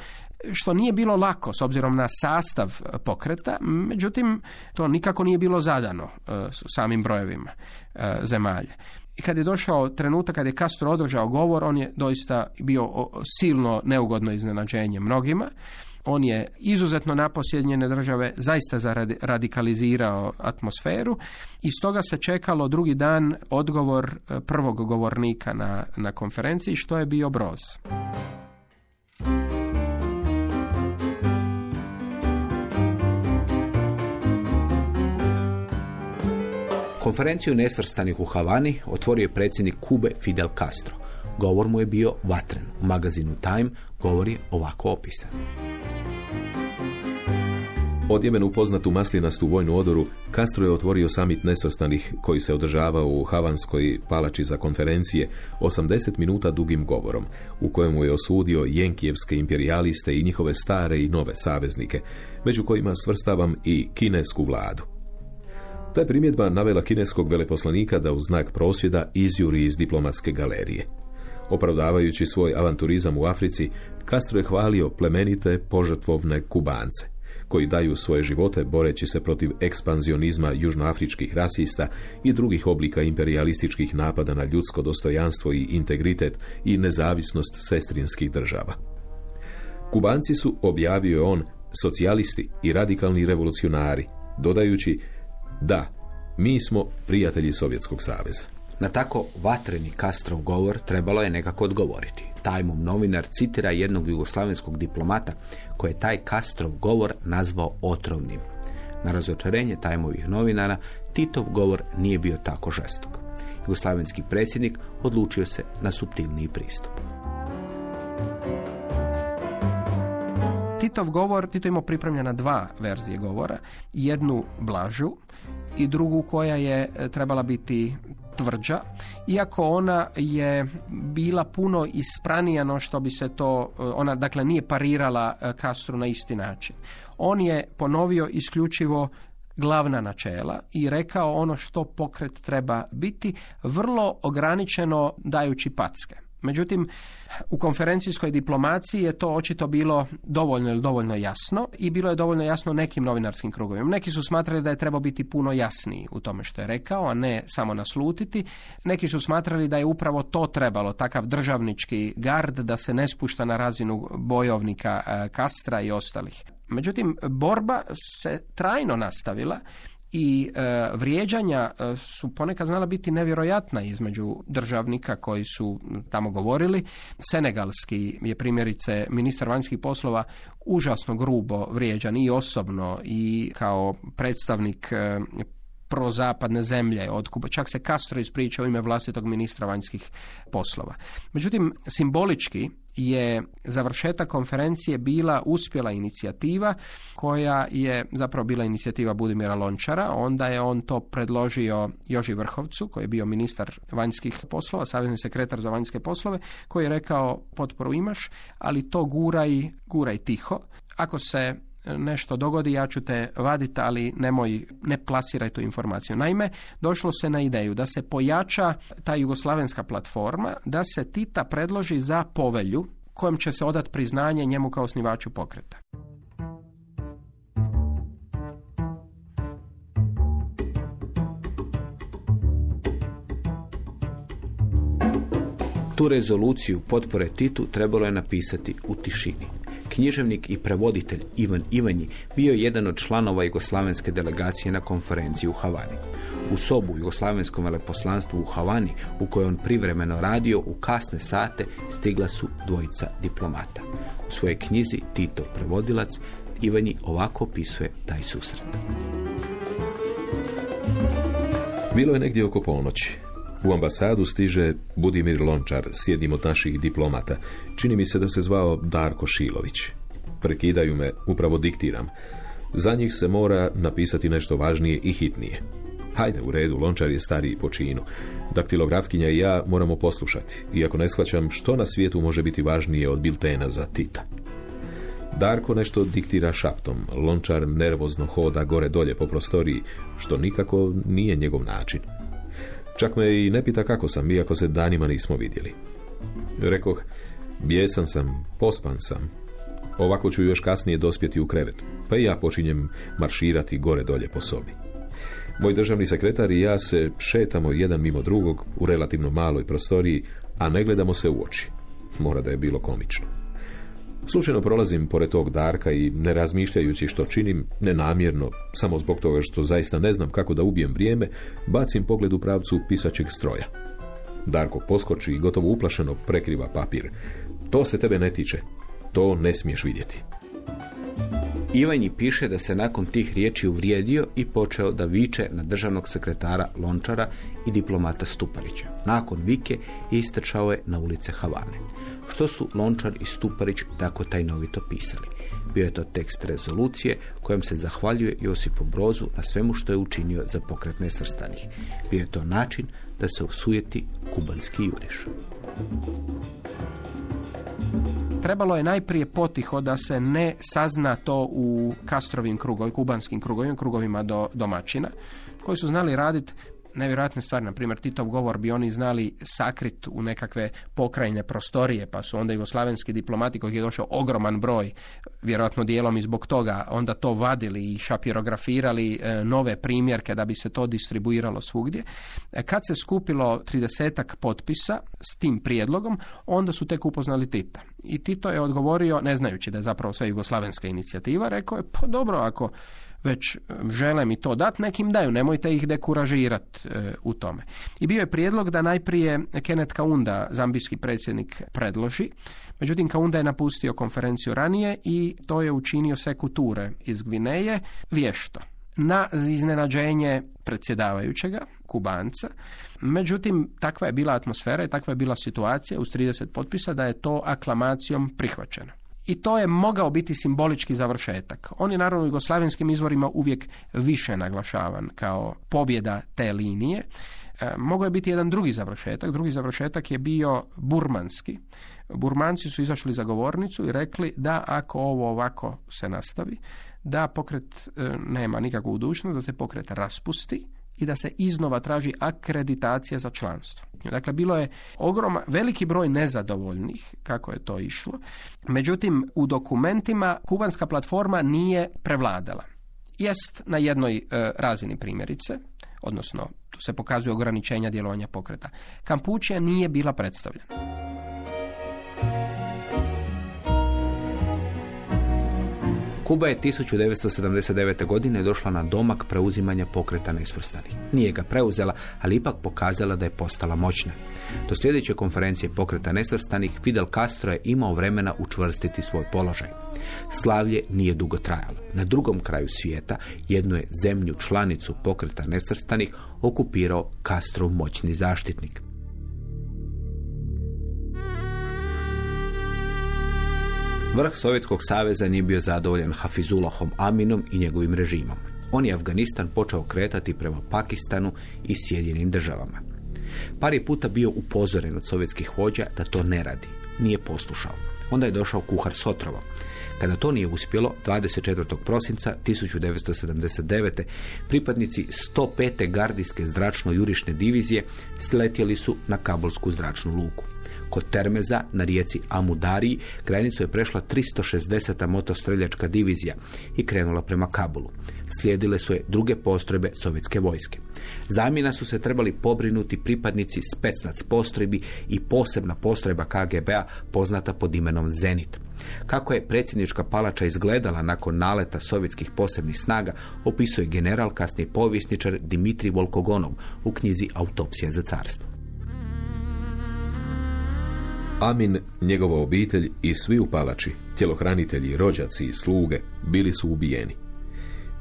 što nije bilo lako s obzirom na sastav pokreta, međutim to nikako nije bilo zadano e, samim brojevima e, zemalja. I kad je došao trenutak kad je Castro održao govor, on je doista bio silno neugodno iznenađenje mnogima. On je izuzetno na države zaista radikalizirao atmosferu i stoga se čekalo drugi dan odgovor e, prvog govornika na, na konferenciji što je bio Broz. Konferenciju nesvrstanih u Havani otvorio je predsjednik Kube Fidel Castro. Govor mu je bio vatren. U magazinu Time govor je ovako opisan. Odjemenu poznatu maslinastu vojnu odoru, Castro je otvorio samit nesvrstanih koji se održavao u Havanskoj palači za konferencije 80 minuta dugim govorom, u kojemu je osudio jenkijevske imperialiste i njihove stare i nove saveznike, među kojima svrstavam i kinesku vladu. Ta je primjedba navela kineskog veleposlanika da u znak prosvjeda izjuri iz diplomatske galerije. Opravdavajući svoj avanturizam u Africi, Castro je hvalio plemenite, požrtvovne Kubance koji daju svoje živote boreći se protiv ekspanzionizma južnoafričkih rasista i drugih oblika imperialističkih napada na ljudsko dostojanstvo i integritet i nezavisnost sestrinskih država. Kubanci su, objavio je on, socijalisti i radikalni revolucionari, dodajući da, Mi smo prijatelji Sovjetskog saveza. Na tako vatreni Kastrov govor trebalo je nekako odgovoriti. Tajmom novinar citira jednog jugoslavenskog diplomata koji je taj Kastrov govor nazvao otrovnim. Na razočarenje Tajmovih novinara Titov govor nije bio tako žestok. Jugoslavenski predsjednik odlučio se na subtilniji pristup. Titov govor, Tito imao pripremljena dva verzije govora, jednu blažu i drugu koja je e, trebala biti tvrđa, iako ona je bila puno ispranija no što bi se to, e, ona dakle nije parirala e, Kastru na isti način. On je ponovio isključivo glavna načela i rekao ono što pokret treba biti, vrlo ograničeno dajući packe. Međutim, u konferencijskoj diplomaciji je to očito bilo dovoljno ili dovoljno jasno i bilo je dovoljno jasno nekim novinarskim krugovima. Neki su smatrali da je trebao biti puno jasniji u tome što je rekao, a ne samo naslutiti. Neki su smatrali da je upravo to trebalo, takav državnički gard da se ne spušta na razinu bojovnika e, Kastra i ostalih. Međutim, borba se trajno nastavila i e, vrijeđanja e, su ponekad znala biti nevjerojatna između državnika koji su tamo govorili. Senegalski je primjerice ministar vanjskih poslova užasno grubo vrijeđan i osobno i kao predstavnik e, prozapadne zemlje od Kuba. Čak se Castro ispričao u ime vlastitog ministra vanjskih poslova. Međutim, simbolički je završetak konferencije bila uspjela inicijativa koja je zapravo bila inicijativa Budimira Lončara. Onda je on to predložio Joži Vrhovcu koji je bio ministar vanjskih poslova, savezni sekretar za vanjske poslove, koji je rekao potporu imaš, ali to guraj, guraj tiho. Ako se nešto dogodi, ja ću te vaditi, ali nemoj, ne plasiraj tu informaciju. Naime, došlo se na ideju da se pojača ta jugoslavenska platforma, da se Tita predloži za povelju kojom će se odati priznanje njemu kao osnivaču pokreta. Tu rezoluciju potpore Titu trebalo je napisati u tišini. Književnik i prevoditelj Ivan Ivanji bio je jedan od članova jugoslavenske delegacije na konferenciji u Havani. U sobu u jugoslavenskom veleposlanstvu u Havani, u kojoj on privremeno radio, u kasne sate stigla su dvojica diplomata. U svojoj knjizi Tito prevodilac Ivanji ovako opisuje taj susret. Bilo je negdje oko ponoći. U ambasadu stiže Budimir Lončar s jednim od naših diplomata. Čini mi se da se zvao Darko Šilović. Prekidaju me, upravo diktiram. Za njih se mora napisati nešto važnije i hitnije. Hajde, u redu, Lončar je stariji po činu. Daktilografkinja i ja moramo poslušati, iako ne shvaćam što na svijetu može biti važnije od biltena za Tita. Darko nešto diktira šaptom, Lončar nervozno hoda gore dolje po prostoriji, što nikako nije njegov način. Čak me i ne pita kako sam, iako se danima nismo vidjeli. Rekoh, bijesan sam, pospan sam. Ovako ću još kasnije dospjeti u krevet, pa i ja počinjem marširati gore dolje po sobi. Moj državni sekretar i ja se šetamo jedan mimo drugog u relativno maloj prostoriji, a ne gledamo se u oči. Mora da je bilo komično. Slučajno prolazim pored tog Darka i ne razmišljajući što činim, nenamjerno, samo zbog toga što zaista ne znam kako da ubijem vrijeme, bacim pogled u pravcu pisaćeg stroja. Darko poskoči i gotovo uplašeno prekriva papir. To se tebe ne tiče. To ne smiješ vidjeti. Ivanji piše da se nakon tih riječi uvrijedio i počeo da viče na državnog sekretara Lončara i diplomata Stuparića. Nakon vike istrčao je na ulice Havane što su Lončar i Stuparić tako tajnovito pisali. Bio je to tekst rezolucije kojem se zahvaljuje Josipu Brozu na svemu što je učinio za pokret nesvrstanih. Bio je to način da se osujeti kubanski juriš. Trebalo je najprije potiho da se ne sazna to u Kastrovim krugovima, kubanskim krugovima, krugovima do domaćina, koji su znali raditi nevjerojatne stvari, na primjer Titov govor bi oni znali sakrit u nekakve pokrajne prostorije, pa su onda jugoslavenski diplomati kojih je došao ogroman broj, vjerojatno dijelom i zbog toga, onda to vadili i šapirografirali e, nove primjerke da bi se to distribuiralo svugdje. E, kad se skupilo tridesetak potpisa s tim prijedlogom, onda su tek upoznali Tita. I Tito je odgovorio, ne znajući da je zapravo sve jugoslavenska inicijativa, rekao je, pa dobro, ako već e, žele mi to dati, nekim daju, nemojte ih dekuražirati e, u tome. I bio je prijedlog da najprije Kenneth Kaunda, zambijski predsjednik, predloži, međutim Kaunda je napustio konferenciju ranije i to je učinio Sekuture iz Gvineje vješto na iznenađenje predsjedavajućega, Kubanca. Međutim, takva je bila atmosfera i takva je bila situacija uz 30 potpisa da je to aklamacijom prihvaćeno. I to je mogao biti simbolički završetak. On je naravno u jugoslavenskim izvorima uvijek više naglašavan kao pobjeda te linije. E, mogao je biti jedan drugi završetak. Drugi završetak je bio burmanski. Burmanci su izašli za govornicu i rekli da ako ovo ovako se nastavi, da pokret e, nema nikakvu budućnost, da se pokret raspusti i da se iznova traži akreditacija za članstvo. Dakle, bilo je ogroman, veliki broj nezadovoljnih kako je to išlo. Međutim, u dokumentima kubanska platforma nije prevladala. Jest na jednoj e, razini primjerice, odnosno tu se pokazuje ograničenja djelovanja pokreta. Kampučija nije bila predstavljena. Kuba je 1979. godine došla na domak preuzimanja pokreta nesvrstanih. Nije ga preuzela, ali ipak pokazala da je postala moćna. Do sljedeće konferencije pokreta nesvrstanih Fidel Castro je imao vremena učvrstiti svoj položaj. Slavlje nije dugo trajalo. Na drugom kraju svijeta jednu je zemlju članicu pokreta nesvrstanih okupirao Castrov moćni zaštitnik. Vrh Sovjetskog saveza nije bio zadovoljan Hafizulahom Aminom i njegovim režimom. On je Afganistan počeo kretati prema Pakistanu i Sjedinim državama. Par je puta bio upozoren od sovjetskih vođa da to ne radi. Nije poslušao. Onda je došao kuhar Sotrovo. Kada to nije uspjelo, 24. prosinca 1979. pripadnici 105. gardijske zračno-jurišne divizije sletjeli su na Kabulsku zračnu luku. Kod Termeza na rijeci Amudari granicu je prešla 360. motostreljačka divizija i krenula prema Kabulu. Slijedile su je druge postrojbe sovjetske vojske. Zamjena su se trebali pobrinuti pripadnici specnac postrojbi i posebna postrojba KGB-a poznata pod imenom Zenit. Kako je predsjednička palača izgledala nakon naleta sovjetskih posebnih snaga, opisuje general, kasniji povjesničar Dimitri Volkogonov u knjizi Autopsija za carstvo. Amin, njegova obitelj i svi u palači, tjelohranitelji, rođaci i sluge, bili su ubijeni.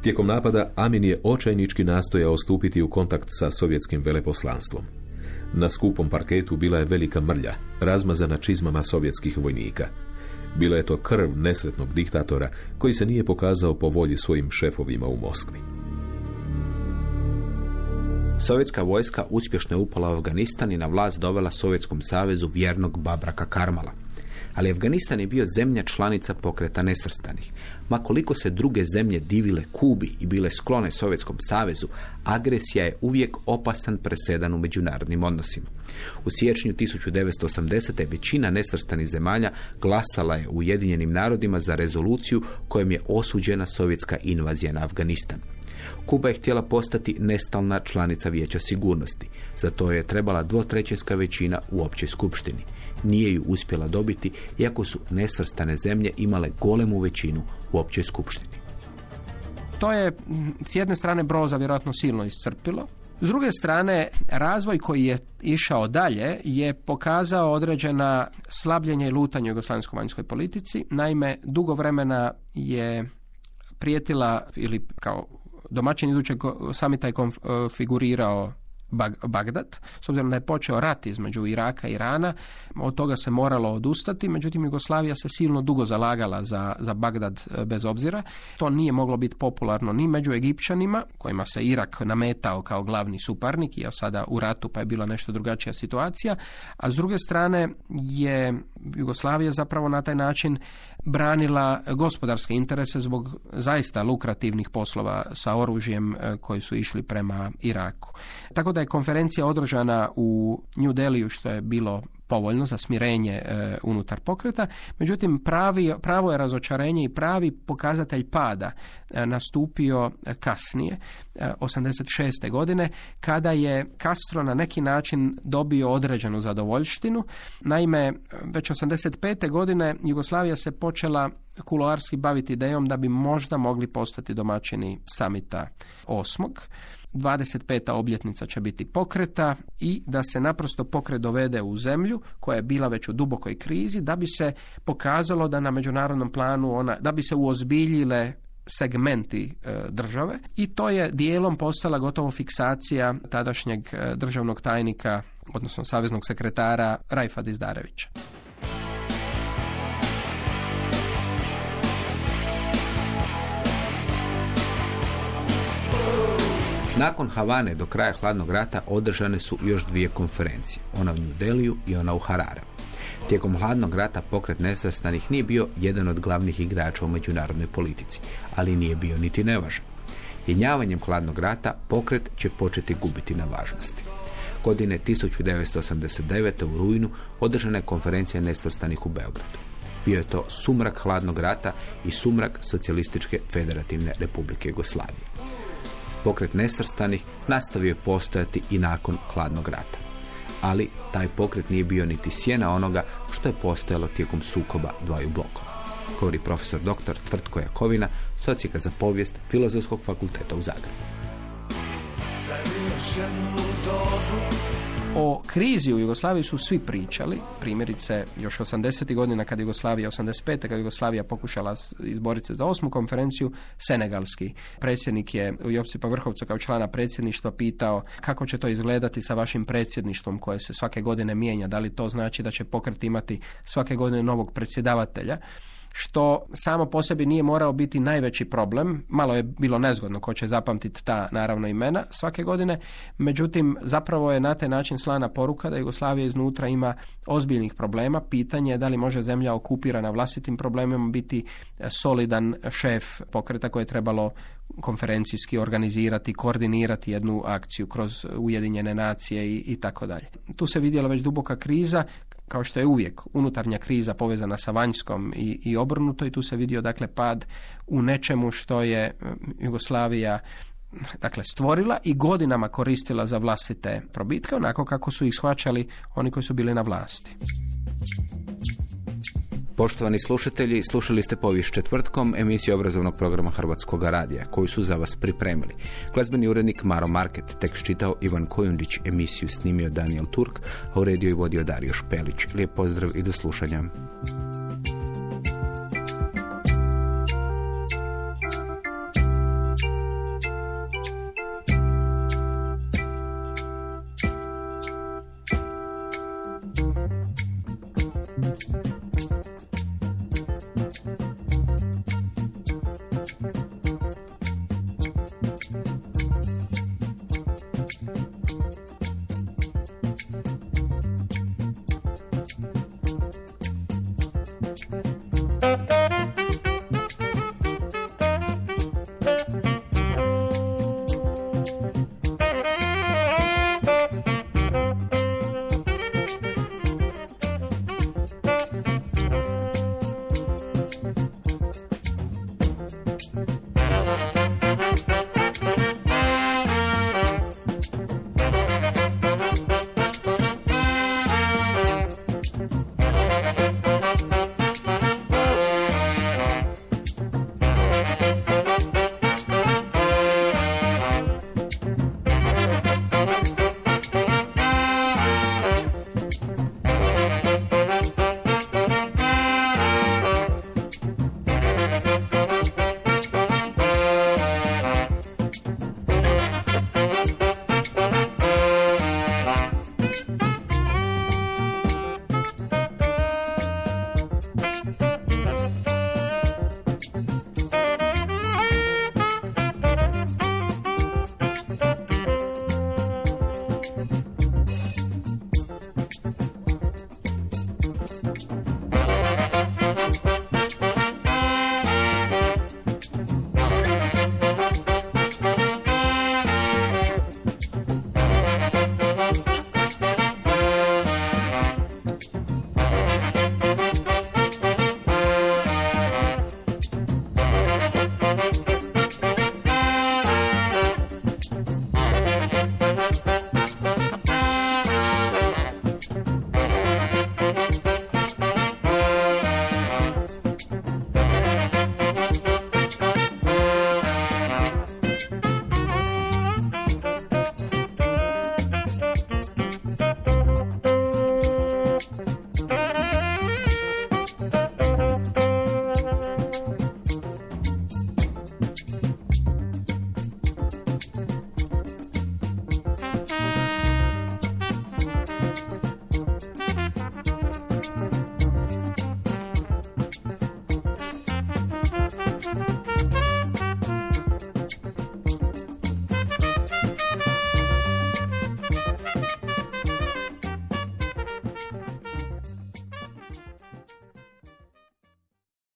Tijekom napada Amin je očajnički nastojao stupiti u kontakt sa sovjetskim veleposlanstvom. Na skupom parketu bila je velika mrlja, razmazana čizmama sovjetskih vojnika. Bila je to krv nesretnog diktatora koji se nije pokazao po volji svojim šefovima u Moskvi. Sovjetska vojska uspješno je upala u Afganistan i na vlast dovela Sovjetskom savezu vjernog Babraka Karmala. Ali Afganistan je bio zemlja članica pokreta nesvrstanih. Ma koliko se druge zemlje divile Kubi i bile sklone Sovjetskom savezu, agresija je uvijek opasan presedan u međunarodnim odnosima. U siječnju 1980. većina nesvrstanih zemalja glasala je u Ujedinjenim narodima za rezoluciju kojom je osuđena sovjetska invazija na Afganistan. Kuba je htjela postati nestalna članica Vijeća sigurnosti. Za to je trebala dvotrećinska većina u općoj skupštini. Nije ju uspjela dobiti, iako su nesvrstane zemlje imale golemu većinu u općoj skupštini. To je s jedne strane broza vjerojatno silno iscrpilo, s druge strane, razvoj koji je išao dalje je pokazao određena slabljenje i lutanje u jugoslavenskoj vanjskoj politici. Naime, dugo vremena je prijetila ili kao domaćin idućeg samita je konfigurirao Bagdad, s obzirom da je počeo rat između Iraka i Irana, od toga se moralo odustati, međutim Jugoslavija se silno dugo zalagala za, za Bagdad e, bez obzira. To nije moglo biti popularno ni među Egipćanima, kojima se Irak nametao kao glavni suparnik, jer sada u ratu pa je bila nešto drugačija situacija, a s druge strane je Jugoslavija zapravo na taj način branila gospodarske interese zbog zaista lukrativnih poslova sa oružjem e, koji su išli prema Iraku. Tako da je konferencija održana u New Deliju što je bilo povoljno za smirenje e, unutar pokreta. Međutim, pravi, pravo je razočarenje i pravi pokazatelj pada e, nastupio kasnije, e, 86. godine, kada je Castro na neki način dobio određenu zadovoljštinu. Naime, već 85. godine Jugoslavija se počela kuloarski baviti idejom da bi možda mogli postati domaćini samita osmog. 25. obljetnica će biti pokreta i da se naprosto pokret dovede u zemlju koja je bila već u dubokoj krizi da bi se pokazalo da na međunarodnom planu ona, da bi se uozbiljile segmenti e, države i to je dijelom postala gotovo fiksacija tadašnjeg e, državnog tajnika odnosno saveznog sekretara Rajfa Dizdarevića. Nakon Havane do kraja hladnog rata održane su još dvije konferencije, ona u New Deliju i ona u Hararevu. Tijekom hladnog rata pokret nesvrstanih nije bio jedan od glavnih igrača u međunarodnoj politici, ali nije bio niti nevažan. Jenjavanjem hladnog rata pokret će početi gubiti na važnosti. Godine 1989. u Rujnu održana je konferencija nesvrstanih u Beogradu. Bio je to sumrak hladnog rata i sumrak socijalističke federativne republike Jugoslavije. Pokret nesvrstanih nastavio je postojati i nakon hladnog rata. Ali taj pokret nije bio niti sjena onoga što je postojalo tijekom sukoba dvaju blokova. Govori profesor dr. Tvrtko Jakovina, socijaka za povijest Filozofskog fakulteta u Zagrebu. O krizi u Jugoslaviji su svi pričali, primjerice još 80. godina kad Jugoslavija, 85. kad Jugoslavija pokušala izboriti se za osmu konferenciju, senegalski predsjednik je u Josipa Vrhovca kao člana predsjedništva pitao kako će to izgledati sa vašim predsjedništvom koje se svake godine mijenja, da li to znači da će pokret imati svake godine novog predsjedavatelja što samo po sebi nije morao biti najveći problem. Malo je bilo nezgodno ko će zapamtiti ta naravno imena svake godine, međutim zapravo je na taj način slana poruka da Jugoslavija iznutra ima ozbiljnih problema. Pitanje je da li može zemlja okupirana vlastitim problemima biti solidan šef pokreta koje je trebalo konferencijski organizirati, koordinirati jednu akciju kroz Ujedinjene nacije i, i tako dalje. Tu se vidjela već duboka kriza kao što je uvijek unutarnja kriza povezana sa vanjskom i, i obrnuto i tu se vidio dakle pad u nečemu što je Jugoslavija dakle stvorila i godinama koristila za vlastite probitke onako kako su ih shvaćali oni koji su bili na vlasti. Poštovani slušatelji, slušali ste povijest četvrtkom emisiju obrazovnog programa Hrvatskog radija, koju su za vas pripremili. Glazbeni urednik Maro Market, tekst čitao Ivan Kojundić, emisiju snimio Daniel Turk, a uredio i vodio Dario Špelić. Lijep pozdrav i do slušanja.